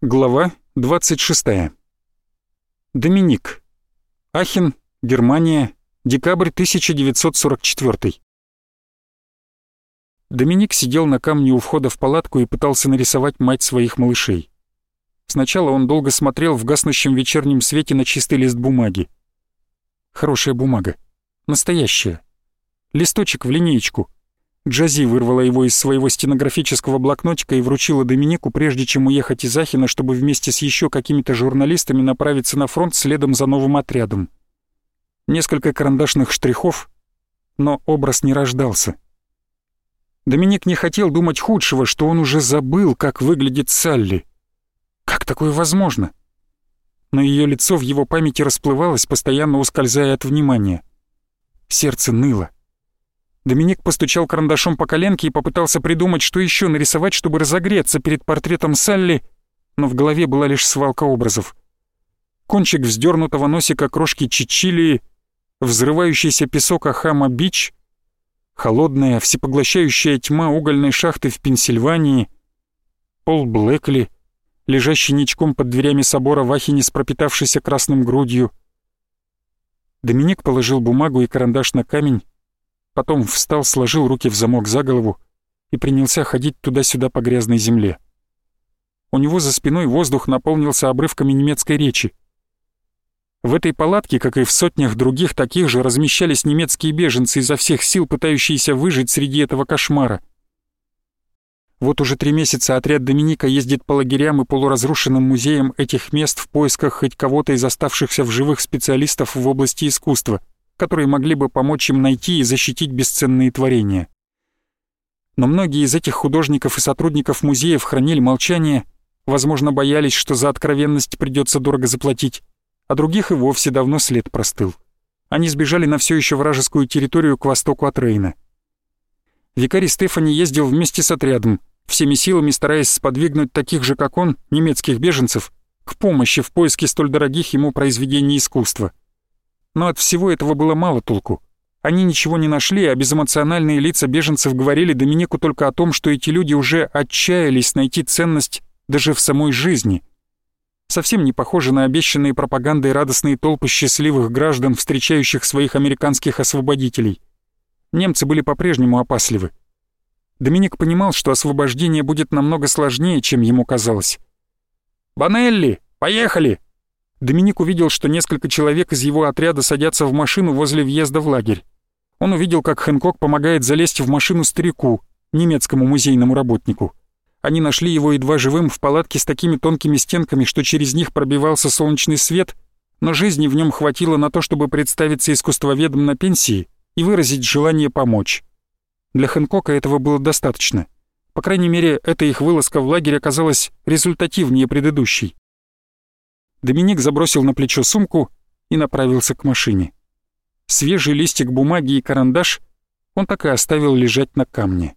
Глава 26. Доминик. Ахен, Германия, декабрь 1944. Доминик сидел на камне у входа в палатку и пытался нарисовать мать своих малышей. Сначала он долго смотрел в гаснущем вечернем свете на чистый лист бумаги. Хорошая бумага. Настоящая. Листочек в линеечку — Джази вырвала его из своего стенографического блокнотика и вручила Доминику, прежде чем уехать из Ахина, чтобы вместе с еще какими-то журналистами направиться на фронт следом за новым отрядом. Несколько карандашных штрихов, но образ не рождался. Доминик не хотел думать худшего, что он уже забыл, как выглядит Салли. Как такое возможно? Но ее лицо в его памяти расплывалось, постоянно ускользая от внимания. Сердце ныло. Доминик постучал карандашом по коленке и попытался придумать, что еще нарисовать, чтобы разогреться перед портретом Салли, но в голове была лишь свалка образов. Кончик вздернутого носика крошки Чичилии, взрывающийся песок Ахама-Бич, холодная, всепоглощающая тьма угольной шахты в Пенсильвании, Пол Блэкли, лежащий ничком под дверями собора в Ахине с пропитавшейся красным грудью. Доминик положил бумагу и карандаш на камень, Потом встал, сложил руки в замок за голову и принялся ходить туда-сюда по грязной земле. У него за спиной воздух наполнился обрывками немецкой речи. В этой палатке, как и в сотнях других таких же, размещались немецкие беженцы изо всех сил, пытающиеся выжить среди этого кошмара. Вот уже три месяца отряд Доминика ездит по лагерям и полуразрушенным музеям этих мест в поисках хоть кого-то из оставшихся в живых специалистов в области искусства — которые могли бы помочь им найти и защитить бесценные творения. Но многие из этих художников и сотрудников музеев хранили молчание, возможно, боялись, что за откровенность придется дорого заплатить, а других и вовсе давно след простыл. Они сбежали на все еще вражескую территорию к востоку от Рейна. Викарий Стефани ездил вместе с отрядом, всеми силами стараясь сподвигнуть таких же, как он, немецких беженцев, к помощи в поиске столь дорогих ему произведений искусства — но от всего этого было мало толку. Они ничего не нашли, а безэмоциональные лица беженцев говорили Доминику только о том, что эти люди уже отчаялись найти ценность даже в самой жизни. Совсем не похоже на обещанные пропагандой радостные толпы счастливых граждан, встречающих своих американских освободителей. Немцы были по-прежнему опасливы. Доминик понимал, что освобождение будет намного сложнее, чем ему казалось. «Банелли, поехали!» Доминик увидел, что несколько человек из его отряда садятся в машину возле въезда в лагерь. Он увидел, как Хэнкок помогает залезть в машину старику, немецкому музейному работнику. Они нашли его едва живым в палатке с такими тонкими стенками, что через них пробивался солнечный свет, но жизни в нем хватило на то, чтобы представиться искусствоведом на пенсии и выразить желание помочь. Для Хэнкока этого было достаточно. По крайней мере, эта их вылазка в лагерь оказалась результативнее предыдущей. Доминик забросил на плечо сумку и направился к машине. Свежий листик бумаги и карандаш он так и оставил лежать на камне.